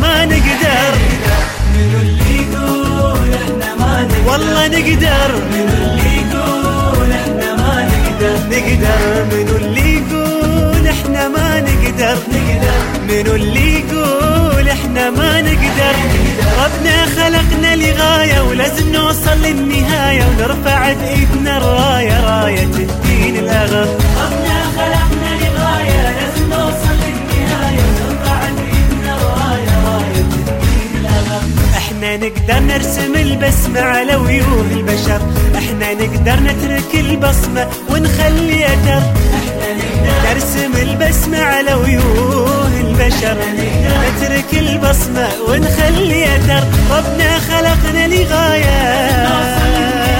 ما نقدر. منو اللي يقول إحنا ما نقدر والله نقدر. منو اللي يقول إحنا ما نقدر نقدر منو اللي يقول إحنا ما نقدر. نقدر منو اللي يقول إحنا ما نقدر. ربنا خلقنا لغاية ولازم نوصل للنهاية ونرفع بإيدنا الراية راية الدين الأغر. نقدر نرسم البسمة على وجوه البشر. إحنا نقدر نترك البصمة ونخلي أثر. إحنا نقدر نرسم البسمة على وجوه البشر. نترك البصمة ونخلي أثر. ربنا خلقنا لغاية.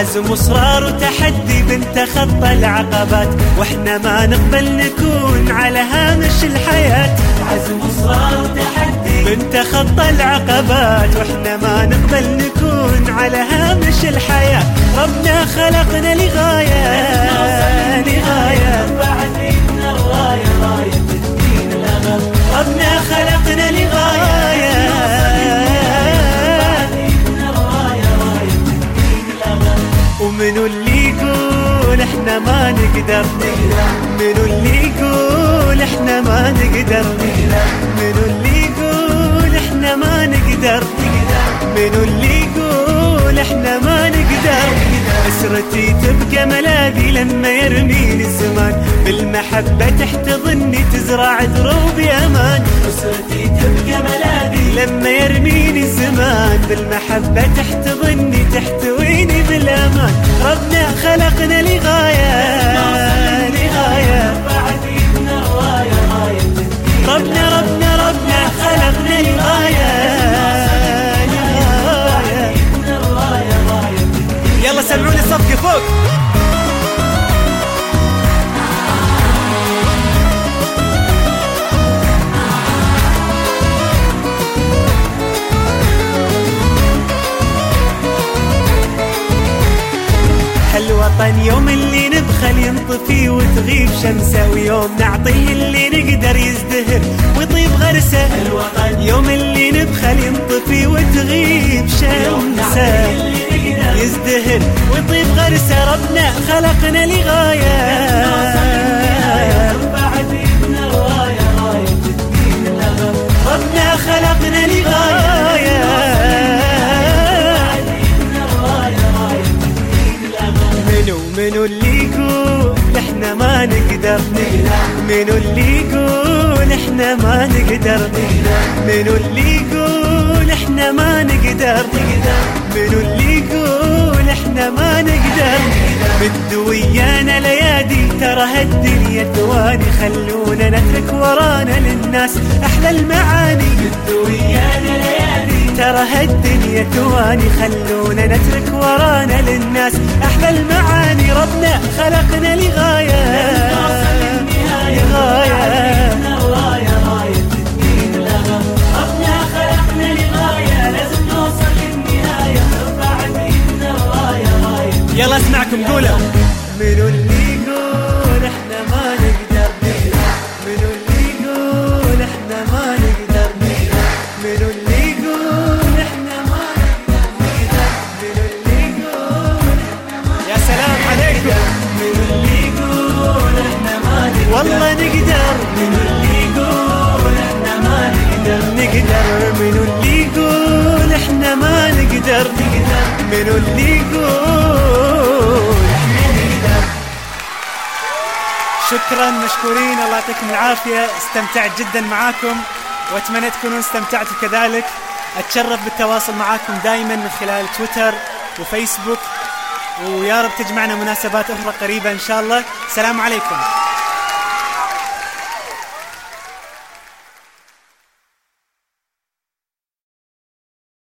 بعزم وصرار وتحدي بنتخطى العقبات وإحنا ما نقبل نكون على هامش الحياة. عزم وصرار وتحدي بنتخطى العقبات وإحنا ما نقبل نكون على هامش الحياة. ربنا خلقنا لغاية لغاية. ومنو اللي يقول إحنا ما نقدر. منو اللي يقول إحنا ما نقدر. منو اللي يقول إحنا ما نقدر. منو اللي يقول إحنا ما نقدر. أسرتي تبقى ملاذي لما يرميني الزمان. بالمحبة تحتضني تزرع دروبي أمان أسرتي تبقى ملاذي لما يرميني الزمان. بالمحبة تحتضني تحتويني هالوطن يوم اللي نبخل ينطفي وتغيب شمسه ويوم نعطيه اللي نقدر يزدهر ويطيب غرسه. الوطن. يوم اللي نبخل ينطفي وتغيب شمسه يزدهر ويطيب غرسه. ربنا خلقنا لغاية منو منو اللي يقول إحنا ما نقدر؟ منو اللي يقول إحنا ما نقدر؟ منو اللي يقول إحنا ما نقدر؟ منو اللي يقول إحنا ما نقدر؟ بدو ويانا ليادي ترى هالدنيا ثواني خلونا نترك ورانا للناس أحلى المعاني. ويانا ليالي ترى هالدنيا ثواني خلونا نترك ورانا للناس أحلى المعاني. ربنا خلقنا لغاية. يلا اسمعكم قولوا. منو اللي سلام عليكم منو اللي يقول إحنا ما نقدر. والله نقدر منو اللي يقول إحنا ما نقدر. نقدر منو اللي يقول. إحنا نقدر شكرا مشكورين الله يعطيكم العافية. استمتعت جدا معاكم وأتمنى تكونوا استمتعتوا كذلك. أتشرف بالتواصل معاكم دائما من خلال تويتر وفيسبوك. ويا رب تجمعنا مناسبات أخرى قريبة إن شاء الله. السلام عليكم.